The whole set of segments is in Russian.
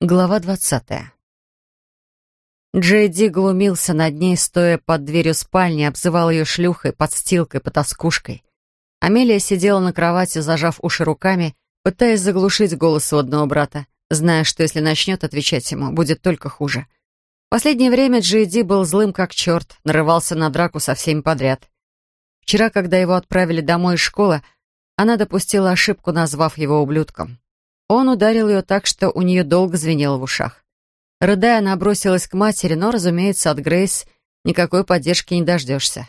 Глава двадцатая. Джейди глумился над ней, стоя под дверью спальни, обзывал ее шлюхой, подстилкой, потаскушкой. Амелия сидела на кровати, зажав уши руками, пытаясь заглушить голос сводного брата, зная, что если начнет отвечать ему, будет только хуже. В последнее время Джейди был злым как черт, нарывался на драку со всеми подряд. Вчера, когда его отправили домой из школы, она допустила ошибку, назвав его ублюдком. Он ударил ее так, что у нее долго звенело в ушах. Рыдая, она бросилась к матери, но, разумеется, от Грейс никакой поддержки не дождешься.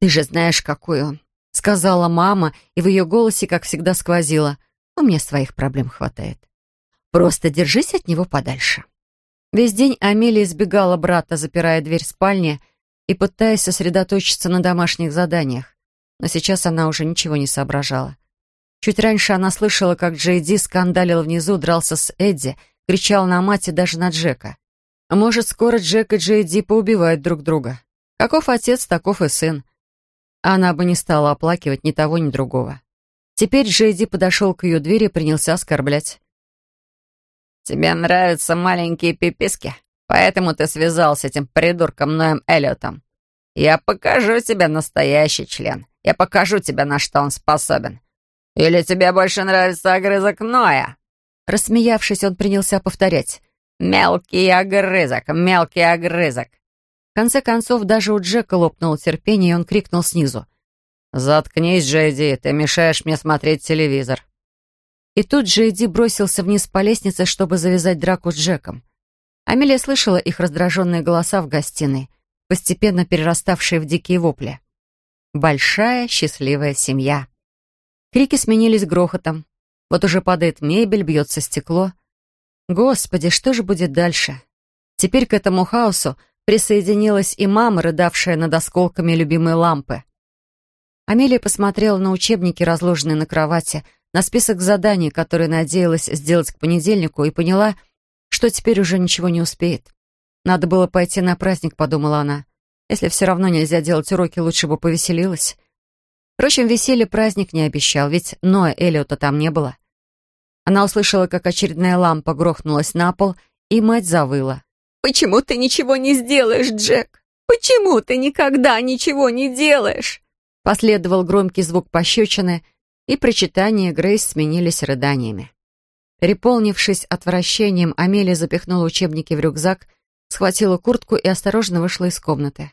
«Ты же знаешь, какой он», — сказала мама, и в ее голосе, как всегда, сквозило. «У меня своих проблем хватает. Просто держись от него подальше». Весь день Амелия избегала брата, запирая дверь спальни и пытаясь сосредоточиться на домашних заданиях. Но сейчас она уже ничего не соображала. Чуть раньше она слышала, как Джей Ди скандалил внизу, дрался с Эдди, кричал на мать и даже на Джека. Может, скоро Джек и Джей Ди поубивают друг друга. Каков отец, таков и сын. Она бы не стала оплакивать ни того, ни другого. Теперь Джей Ди подошел к ее двери и принялся оскорблять. «Тебе нравятся маленькие пиписки, поэтому ты связал с этим придурком Ноем Эллиотом. Я покажу тебе настоящий член. Я покажу тебе, на что он способен. Или тебе больше нравится огрызок Ноя?» Рассмеявшись, он принялся повторять. «Мелкий огрызок, мелкий огрызок». В конце концов, даже у Джека лопнуло терпение, и он крикнул снизу. «Заткнись, Джейди, ты мешаешь мне смотреть телевизор». И тут Джейди бросился вниз по лестнице, чтобы завязать драку с Джеком. Амелия слышала их раздраженные голоса в гостиной, постепенно перераставшие в дикие вопли. Большая счастливая семья. Крики сменились грохотом. Вот уже падает мебель, бьется стекло. Господи, что же будет дальше? Теперь к этому хаосу присоединилась и мама, рыдавшая над осколками любимой лампы. Амелия посмотрела на учебники, разложенные на кровати, на список заданий, которые надеялась сделать к понедельнику, и поняла, что теперь уже ничего не успеет. Надо было пойти на праздник, подумала она. Если все равно нельзя делать уроки, лучше бы повеселилась. Впрочем, веселье праздник не обещал, ведь Ноя Эллиота там не было. Она услышала, как очередная лампа грохнулась на пол, и мать завыла. «Почему ты ничего не сделаешь, Джек? Почему ты никогда ничего не делаешь?» Последовал громкий звук пощечины, и причитания Грейс сменились рыданиями. Переполнившись отвращением, Амелия запихнула учебники в рюкзак, схватила куртку и осторожно вышла из комнаты.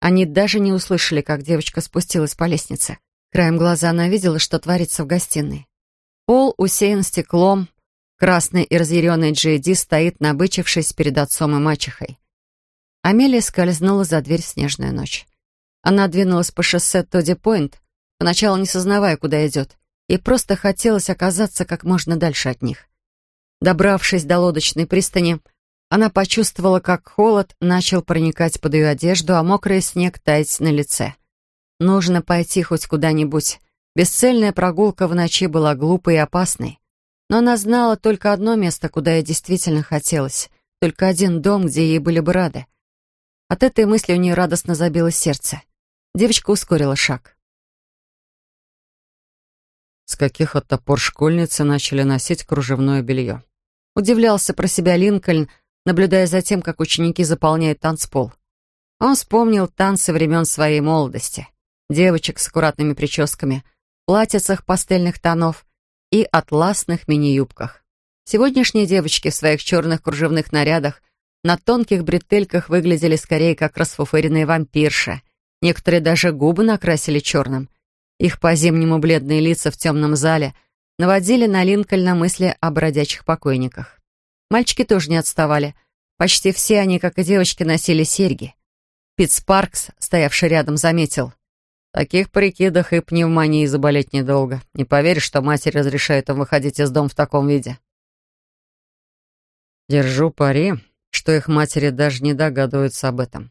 Они даже не услышали, как девочка спустилась по лестнице. Краем глаза она видела, что творится в гостиной. Пол усеян стеклом. Красный и разъяренный Джейди стоит, набычившись перед отцом и мачехой. Амелия скользнула за дверь в снежную ночь. Она двинулась по шоссе Тодди-Пойнт, поначалу не сознавая, куда идет, и просто хотелось оказаться как можно дальше от них. Добравшись до лодочной пристани, она почувствовала, как холод начал проникать под ее одежду, а мокрый снег таять на лице. Нужно пойти хоть куда-нибудь. Бесцельная прогулка в ночи была глупой и опасной. Но она знала только одно место, куда ей действительно хотелось. Только один дом, где ей были бы рады. От этой мысли у нее радостно забилось сердце. Девочка ускорила шаг. С каких от топор школьницы начали носить кружевное белье? Удивлялся про себя Линкольн, наблюдая за тем, как ученики заполняют танцпол. Он вспомнил танцы времен своей молодости. Девочек с аккуратными прическами, платьицах пастельных тонов и атласных мини-юбках. Сегодняшние девочки в своих черных кружевных нарядах на тонких бретельках выглядели скорее как расфуфыренные вампирши. Некоторые даже губы накрасили черным. Их по-зимнему бледные лица в темном зале наводили на Линкольна мысли о бродячих покойниках. Мальчики тоже не отставали. Почти все они, как и девочки, носили серьги. Пит Спаркс, стоявший рядом, заметил. Таких прикидах и пневмонии заболеть недолго. Не поверишь, что матери разрешает им выходить из дома в таком виде. Держу пари, что их матери даже не догадываются об этом.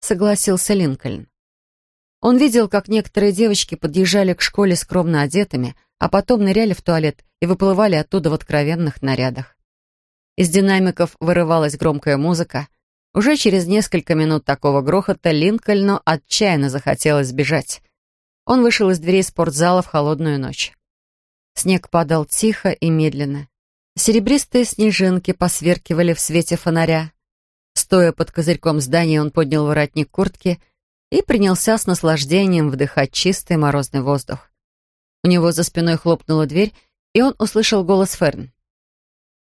Согласился Линкольн. Он видел, как некоторые девочки подъезжали к школе скромно одетыми, а потом ныряли в туалет и выплывали оттуда в откровенных нарядах. Из динамиков вырывалась громкая музыка. Уже через несколько минут такого грохота Линкольну отчаянно захотелось сбежать. Он вышел из дверей спортзала в холодную ночь. Снег падал тихо и медленно. Серебристые снежинки посверкивали в свете фонаря. Стоя под козырьком здания, он поднял воротник куртки и принялся с наслаждением вдыхать чистый морозный воздух. У него за спиной хлопнула дверь, и он услышал голос Ферн.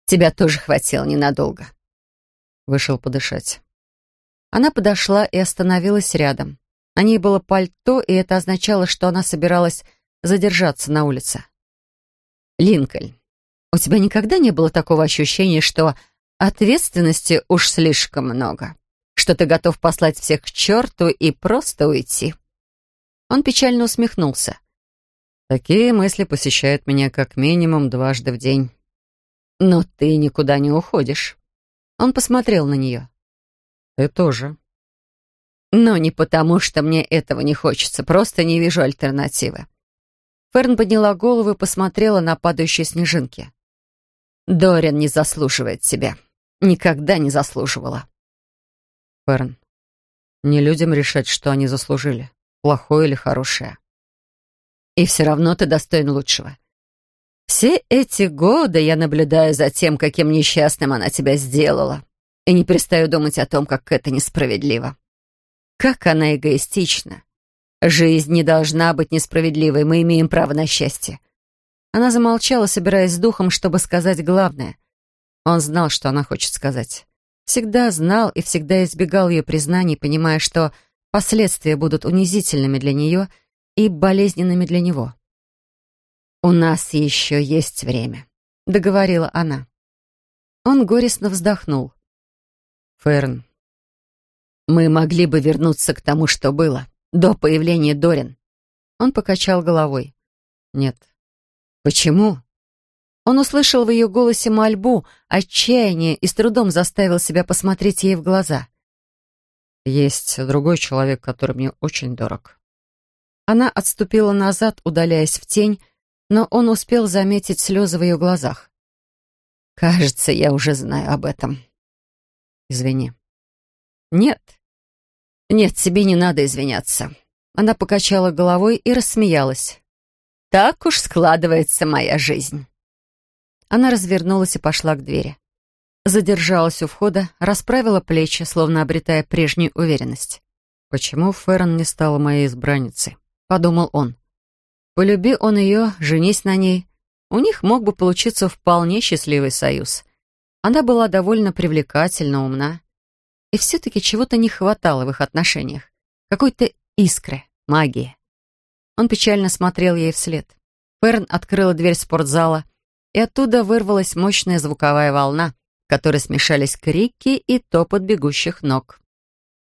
«Тебя тоже хватило ненадолго». Вышел подышать. Она подошла и остановилась рядом. На ней было пальто, и это означало, что она собиралась задержаться на улице. «Линкольн, у тебя никогда не было такого ощущения, что ответственности уж слишком много, что ты готов послать всех к черту и просто уйти?» Он печально усмехнулся. «Такие мысли посещают меня как минимум дважды в день». «Но ты никуда не уходишь». Он посмотрел на нее. «Ты тоже». «Но не потому, что мне этого не хочется, просто не вижу альтернативы». Ферн подняла голову и посмотрела на падающие снежинки. «Дорин не заслуживает тебя. Никогда не заслуживала». «Ферн, не людям решать, что они заслужили, плохое или хорошее». «И все равно ты достоин лучшего. Все эти годы я наблюдаю за тем, каким несчастным она тебя сделала, и не перестаю думать о том, как это несправедливо. Как она эгоистична. Жизнь не должна быть несправедливой, мы имеем право на счастье. Она замолчала, собираясь с духом, чтобы сказать главное. Он знал, что она хочет сказать. Всегда знал и всегда избегал ее признаний, понимая, что последствия будут унизительными для нее и болезненными для него. «У нас еще есть время», — договорила она. Он горестно вздохнул. «Ферн, мы могли бы вернуться к тому, что было, до появления Дорин». Он покачал головой. «Нет». «Почему?» Он услышал в ее голосе мольбу, отчаяние и с трудом заставил себя посмотреть ей в глаза. «Есть другой человек, который мне очень дорог». Она отступила назад, удаляясь в тень, но он успел заметить слезы в ее глазах. «Кажется, я уже знаю об этом». «Извини». «Нет. Нет, тебе не надо извиняться». Она покачала головой и рассмеялась. «Так уж складывается моя жизнь». Она развернулась и пошла к двери. Задержалась у входа, расправила плечи, словно обретая прежнюю уверенность. «Почему Ферн не стала моей избранницей?» — подумал он. Полюби он ее, женись на ней, у них мог бы получиться вполне счастливый союз. Она была довольно привлекательна, умна. И все-таки чего-то не хватало в их отношениях. Какой-то искры, магии. Он печально смотрел ей вслед. Ферн открыла дверь спортзала, и оттуда вырвалась мощная звуковая волна, в которой смешались крики и топот бегущих ног.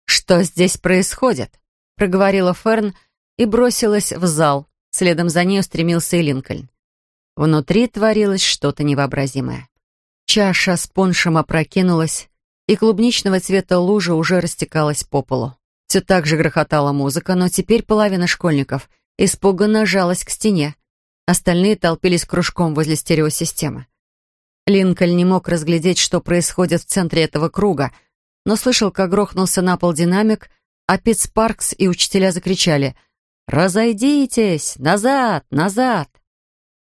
«Что здесь происходит?» — проговорила Ферн и бросилась в зал, Следом за ней устремился и Линкольн. Внутри творилось что-то невообразимое. Чаша с поншем опрокинулась, и клубничного цвета лужа уже растекалась по полу. Все так же грохотала музыка, но теперь половина школьников испуганно жалась к стене. Остальные толпились кружком возле стереосистемы. Линкольн не мог разглядеть, что происходит в центре этого круга, но слышал, как грохнулся на пол динамик, а Питт Спаркс и учителя закричали — «Разойдитесь! Назад! Назад!»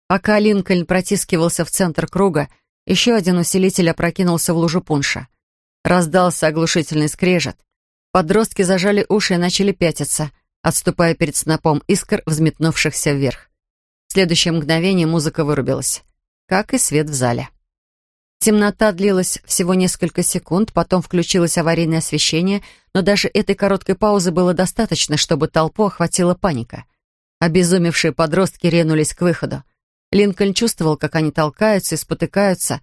Пока Линкольн протискивался в центр круга, еще один усилитель опрокинулся в лужу пунша. Раздался оглушительный скрежет. Подростки зажали уши и начали пятиться, отступая перед снопом искр, взметнувшихся вверх. В следующее мгновение музыка вырубилась, как и свет в зале. Темнота длилась всего несколько секунд, потом включилось аварийное освещение, но даже этой короткой паузы было достаточно, чтобы толпу охватила паника. Обезумевшие подростки ринулись к выходу. Линкольн чувствовал, как они толкаются и спотыкаются.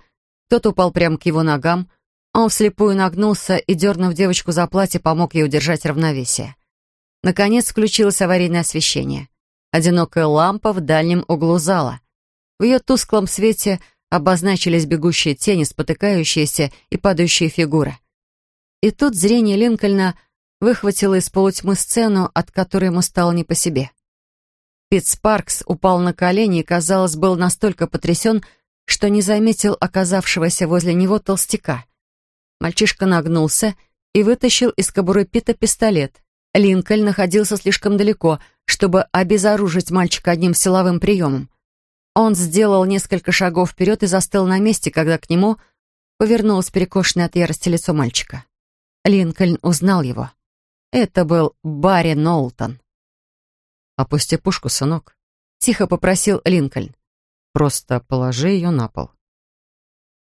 Кто-то упал прямо к его ногам. Он вслепую нагнулся и, дернув девочку за платье, помог ей удержать равновесие. Наконец включилось аварийное освещение. Одинокая лампа в дальнем углу зала. В ее тусклом свете – обозначились бегущие тени, спотыкающиеся и падающие фигуры. И тут зрение Линкольна выхватило из полутьмы сцену, от которой ему стало не по себе. Питт Спаркс упал на колени и, казалось, был настолько потрясен, что не заметил оказавшегося возле него толстяка. Мальчишка нагнулся и вытащил из кобуры Питта пистолет. Линкольн находился слишком далеко, чтобы обезоружить мальчика одним силовым приемом. Он сделал несколько шагов вперед и застыл на месте, когда к нему повернулось перекошенное от ярости лицо мальчика. Линкольн узнал его. Это был Барри Нолтон. «Опусти пушку, сынок», — тихо попросил Линкольн. «Просто положи ее на пол».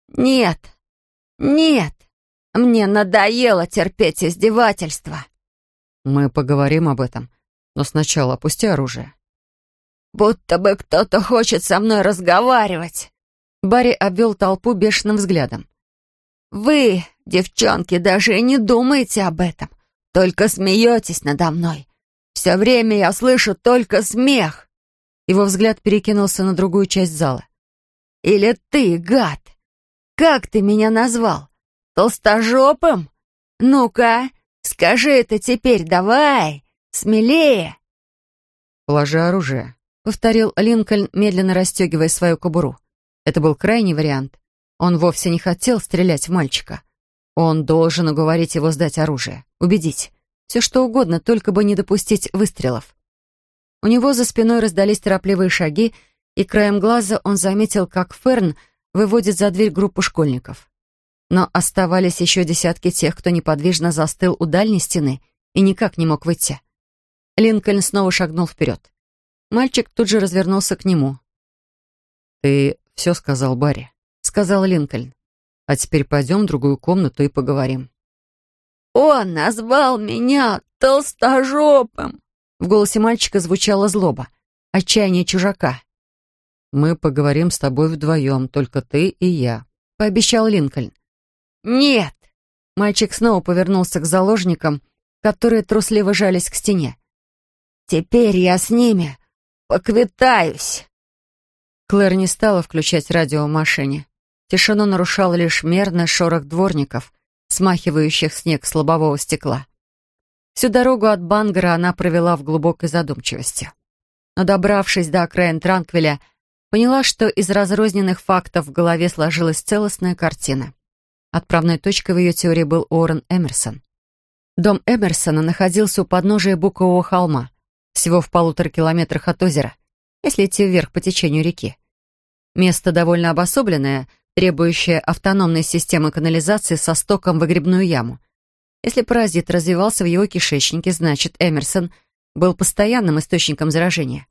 «Нет, нет, мне надоело терпеть издевательства». «Мы поговорим об этом, но сначала опусти оружие». «Будто бы кто-то хочет со мной разговаривать». Барри обвел толпу бешеным взглядом. «Вы, девчонки, даже и не думаете об этом, только смеетесь надо мной. Все время я слышу только смех». Его взгляд перекинулся на другую часть зала. «Или ты, гад? Как ты меня назвал? Толстожопым? Ну-ка, скажи это теперь, давай, смелее!» «Положи оружие», — повторил Линкольн, медленно расстегивая свою кобуру. Это был крайний вариант. Он вовсе не хотел стрелять в мальчика. Он должен уговорить его сдать оружие, убедить. Все что угодно, только бы не допустить выстрелов. У него за спиной раздались торопливые шаги, и краем глаза он заметил, как Ферн выводит за дверь группу школьников. Но оставались еще десятки тех, кто неподвижно застыл у дальней стены и никак не мог выйти. Линкольн снова шагнул вперед. Мальчик тут же развернулся к нему. «Ты все сказал Барри», — сказал Линкольн. «А теперь пойдем в другую комнату и поговорим». «Он назвал меня толстожопым!» В голосе мальчика звучала злоба, отчаяние чужака. «Мы поговорим с тобой вдвоем, только ты и я», — пообещал Линкольн. «Нет!» Мальчик снова повернулся к заложникам, которые трусливо жались к стене. «Теперь я с ними поквитаюсь!» Клэр не стала включать радио в машине. Тишину нарушал лишь мерный шорох дворников, смахивающих снег с лобового стекла. Всю дорогу от Бангара она провела в глубокой задумчивости. Но, добравшись до окраин Транквиля, поняла, что из разрозненных фактов в голове сложилась целостная картина. Отправной точкой в ее теории был Уоррен Эмерсон. Дом Эмерсона находился у подножия Букового холма, всего в полутора километрах от озера, если идти вверх по течению реки. Место довольно обособленное, требующее автономной системы канализации со стоком в выгребную яму. Если паразит развивался в его кишечнике, значит, Эмерсон был постоянным источником заражения.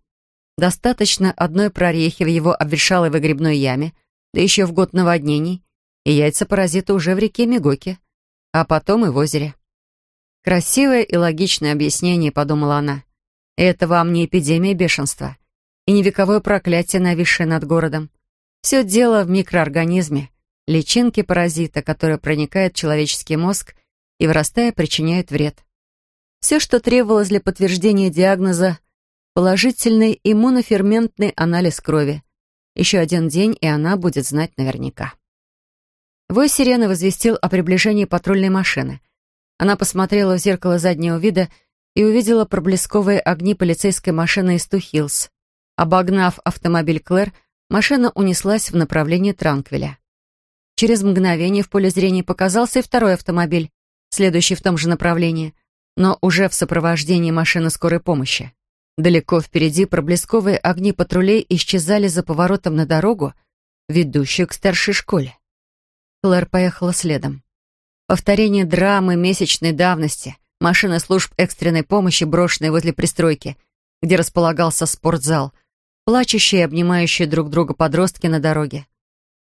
Достаточно одной прорехи в его обветшалой выгребной яме, да еще в год наводнений, и яйца паразита уже в реке Мигоки, а потом и в озере. Красивое и логичное объяснение, подумала она. Это вам не эпидемия бешенства и не вековое проклятие, нависшее над городом. Все дело в микроорганизме, личинке паразита, которая проникает в человеческий мозг и, вырастая, причиняет вред. Все, что требовалось для подтверждения диагноза Положительный иммуноферментный анализ крови. Еще один день, и она будет знать наверняка. Вой сирены возвестил о приближении патрульной машины. Она посмотрела в зеркало заднего вида и увидела проблесковые огни полицейской машины из Тухилс. Обогнав автомобиль Клэр, машина унеслась в направлении Транквиля. Через мгновение в поле зрения показался и второй автомобиль, следующий в том же направлении, но уже в сопровождении машины скорой помощи. Далеко впереди проблесковые огни патрулей исчезали за поворотом на дорогу, ведущую к старшей школе. Клэр поехала следом. Повторение драмы месячной давности, машины служб экстренной помощи, брошенные возле пристройки, где располагался спортзал, плачущие и обнимающие друг друга подростки на дороге.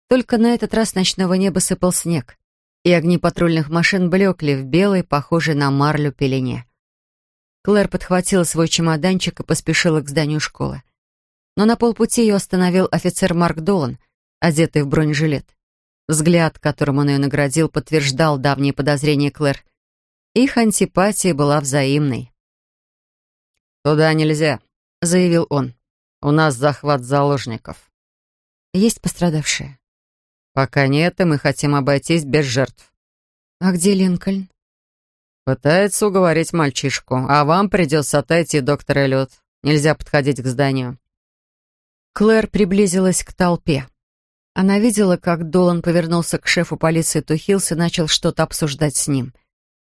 Только на этот раз ночного неба сыпал снег, и огни патрульных машин блекли в белой, похожей на марлю пелене. Клэр подхватила свой чемоданчик и поспешила к зданию школы. Но на полпути ее остановил офицер Марк Долан, одетый в бронежилет. Взгляд, которым он ее наградил, подтверждал давние подозрения Клэр. Их антипатия была взаимной. «Туда нельзя», — заявил он. «У нас захват заложников». «Есть пострадавшие?» «Пока нет, и мы хотим обойтись без жертв». «А где Линкольн?» Пытается уговорить мальчишку, а вам придется отойти, доктор Эллиот. Нельзя подходить к зданию. Клэр приблизилась к толпе. Она видела, как Долан повернулся к шефу полиции Тухилс и начал что-то обсуждать с ним.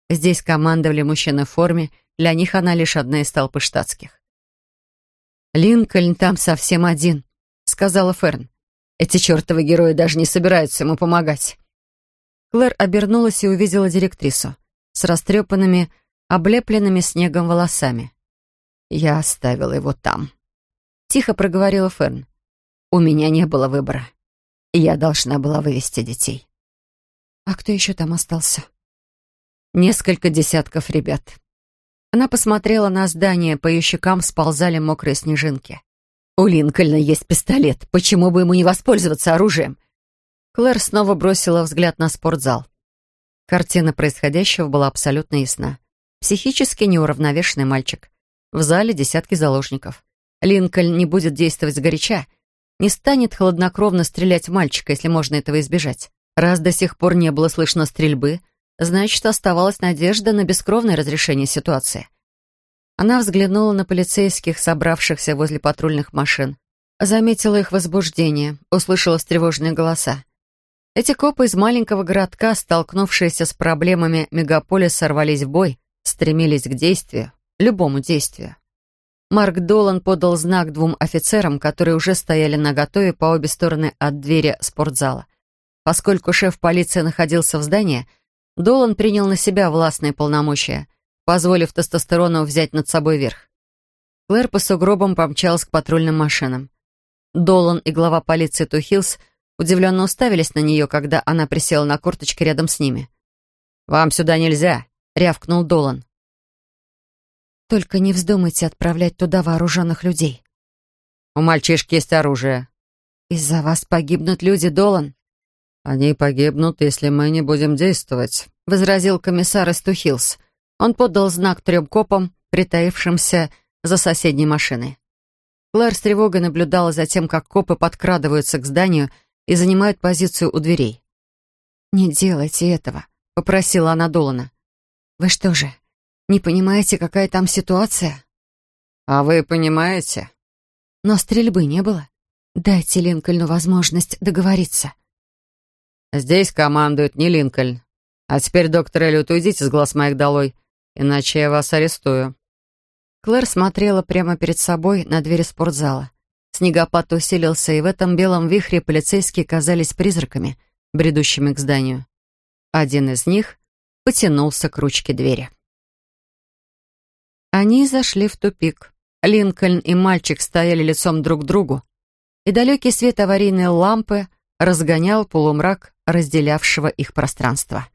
Здесь командовали мужчины в форме, для них она лишь одна из толпы штатских. «Линкольн там совсем один», — сказала Ферн. «Эти чертовы герои даже не собираются ему помогать». Клэр обернулась и увидела директрису с растрепанными, облепленными снегом волосами. «Я оставила его там», — тихо проговорила Ферн. «У меня не было выбора. Я должна была вывести детей». «А кто еще там остался?» «Несколько десятков ребят». Она посмотрела на здание, по ее щекам сползали мокрые снежинки. «У Линкольна есть пистолет. Почему бы ему не воспользоваться оружием?» Клэр снова бросила взгляд на спортзал. Картина происходящего была абсолютно ясна. Психически неуравновешенный мальчик. В зале десятки заложников. Линкольн не будет действовать сгоряча, не станет хладнокровно стрелять в мальчика, если можно этого избежать. Раз до сих пор не было слышно стрельбы, значит, оставалась надежда на бескровное разрешение ситуации. Она взглянула на полицейских, собравшихся возле патрульных машин. Заметила их возбуждение, услышала встревоженные голоса. Эти копы из маленького городка, столкнувшиеся с проблемами мегаполиса, рвались в бой, стремились к действию, любому действию. Марк Долан подал знак двум офицерам, которые уже стояли наготове по обе стороны от двери спортзала. Поскольку шеф полиции находился в здании, Долан принял на себя властные полномочия, позволив тестостерону взять над собой верх. Клэр по сугробам помчалась к патрульным машинам. Долан и глава полиции Тухилс удивленно уставились на нее, когда она присела на корточки рядом с ними. «Вам сюда нельзя», — рявкнул Долан. «Только не вздумайте отправлять туда вооруженных людей». «У мальчишки есть оружие». «Из-за вас погибнут люди, Долан». «Они погибнут, если мы не будем действовать», — возразил комиссар Истухилс. Он подал знак трем копам, притаившимся за соседней машиной. Клэр с тревогой наблюдала за тем, как копы подкрадываются к зданию и занимают позицию у дверей. «Не делайте этого», — попросила она Долана. «Вы что же, не понимаете, какая там ситуация?» «А вы понимаете?» «Но стрельбы не было. Дайте Линкольну возможность договориться». «Здесь командует не Линкольн. А теперь, доктор Эллиот, уйдите с глаз моих долой, иначе я вас арестую». Клэр смотрела прямо перед собой на двери спортзала. Снегопад усилился, и в этом белом вихре полицейские казались призраками, бредущими к зданию. Один из них потянулся к ручке двери. Они зашли в тупик. Линкольн и мальчик стояли лицом друг к другу, и далекий свет аварийной лампы разгонял полумрак разделявшего их пространство.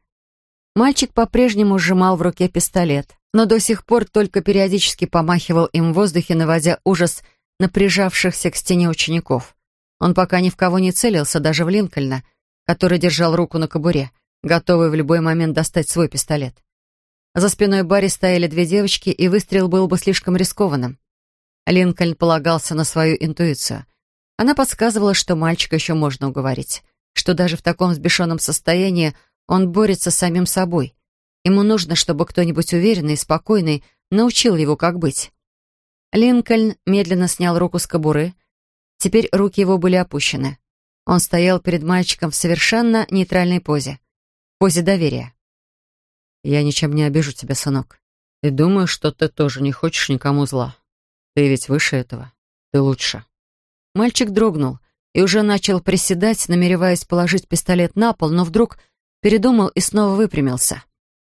Мальчик по-прежнему сжимал в руке пистолет, но до сих пор только периодически помахивал им в воздухе, наводя ужас на прижавшихся к стене учеников. Он пока ни в кого не целился, даже в Линкольна, который держал руку на кобуре, готовый в любой момент достать свой пистолет. За спиной Барри стояли две девочки, и выстрел был бы слишком рискованным. Линкольн полагался на свою интуицию. Она подсказывала, что мальчика еще можно уговорить, что даже в таком взбешенном состоянии он борется с самим собой. Ему нужно, чтобы кто-нибудь уверенный и спокойный научил его, как быть. Линкольн медленно снял руку с кобуры. Теперь руки его были опущены. Он стоял перед мальчиком в совершенно нейтральной позе. Позе доверия. «Я ничем не обижу тебя, сынок. И думаю, что ты тоже не хочешь никому зла. Ты ведь выше этого. Ты лучше». Мальчик дрогнул и уже начал приседать, намереваясь положить пистолет на пол, но вдруг передумал и снова выпрямился.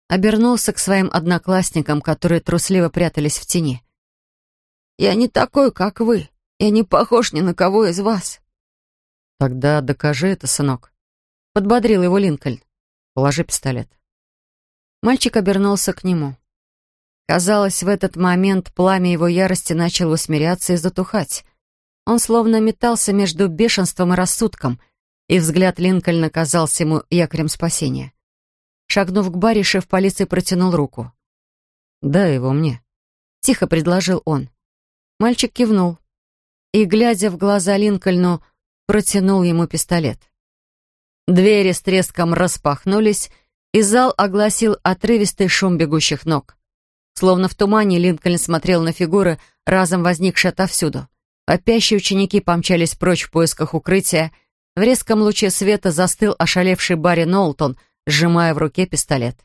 Обернулся к своим одноклассникам, которые трусливо прятались в тени. Я не такой, как вы. Я не похож ни на кого из вас». «Тогда докажи это, сынок», — подбодрил его Линкольн. «Положи пистолет». Мальчик обернулся к нему. Казалось, в этот момент пламя его ярости начало усмиряться и затухать. Он словно метался между бешенством и рассудком, и взгляд Линкольна казался ему якорем спасения. Шагнув к Барри, шеф полиции протянул руку. «Дай его мне», — тихо предложил он. Мальчик кивнул и, глядя в глаза Линкольну, протянул ему пистолет. Двери с треском распахнулись, и зал огласил отрывистый шум бегущих ног. Словно в тумане Линкольн смотрел на фигуры, разом возникшие отовсюду. Опящие ученики помчались прочь в поисках укрытия. В резком луче света застыл ошалевший Барри Нолтон, сжимая в руке пистолет.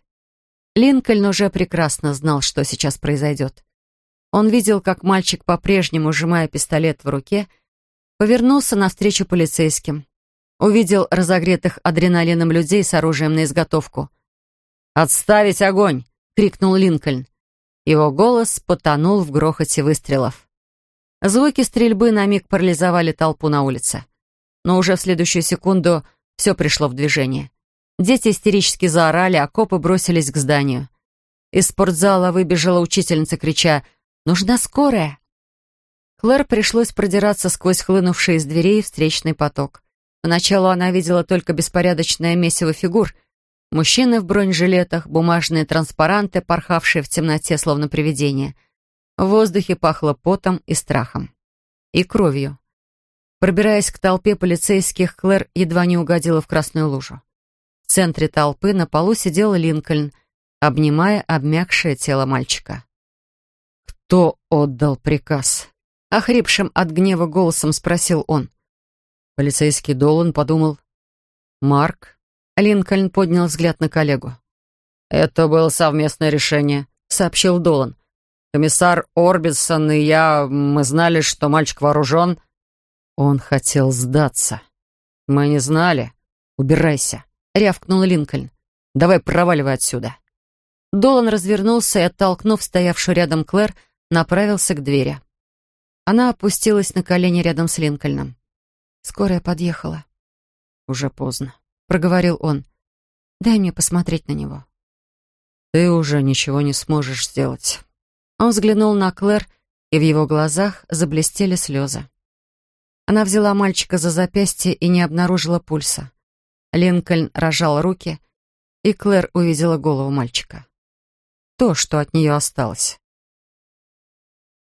Линкольн уже прекрасно знал, что сейчас произойдет. Он видел, как мальчик, по-прежнему сжимая пистолет в руке, Повернулся навстречу полицейским. Увидел разогретых адреналином людей с оружием на изготовку. «Отставить огонь!» — крикнул Линкольн. Его голос потонул в грохоте выстрелов. Звуки стрельбы на миг парализовали толпу на улице. Но уже в следующую секунду все пришло в движение. Дети истерически заорали, а копы бросились к зданию. Из спортзала выбежала учительница, крича «Нужна скорая!». Клэр пришлось продираться сквозь хлынувший из дверей встречный поток. Поначалу она видела только беспорядочное месиво фигур. Мужчины в бронежилетах, бумажные транспаранты, порхавшие в темноте, словно привидения. В воздухе пахло потом и страхом. И кровью. Пробираясь к толпе полицейских, Клэр едва не угодила в красную лужу. В центре толпы на полу сидел Линкольн, обнимая обмякшее тело мальчика. «Кто отдал приказ?» Охрипшим от гнева голосом спросил он. Полицейский Долан подумал. «Марк?» Линкольн поднял взгляд на коллегу. «Это было совместное решение», — сообщил Долан. «Комиссар Орбисон и я, мы знали, что мальчик вооружен». «Он хотел сдаться». «Мы не знали. Убирайся», — рявкнул Линкольн. «Давай проваливай отсюда». Долан развернулся и, оттолкнув стоявшую рядом Клэр, направился к двери. Она опустилась на колени рядом с Линкольном. Скорая подъехала. «Уже поздно», — проговорил он. «Дай мне посмотреть на него». «Ты уже ничего не сможешь сделать». Он взглянул на Клэр, и в его глазах заблестели слезы. Она взяла мальчика за запястье и не обнаружила пульса. Линкольн рожал руки, и Клэр увидела голову мальчика то, что от нее осталось.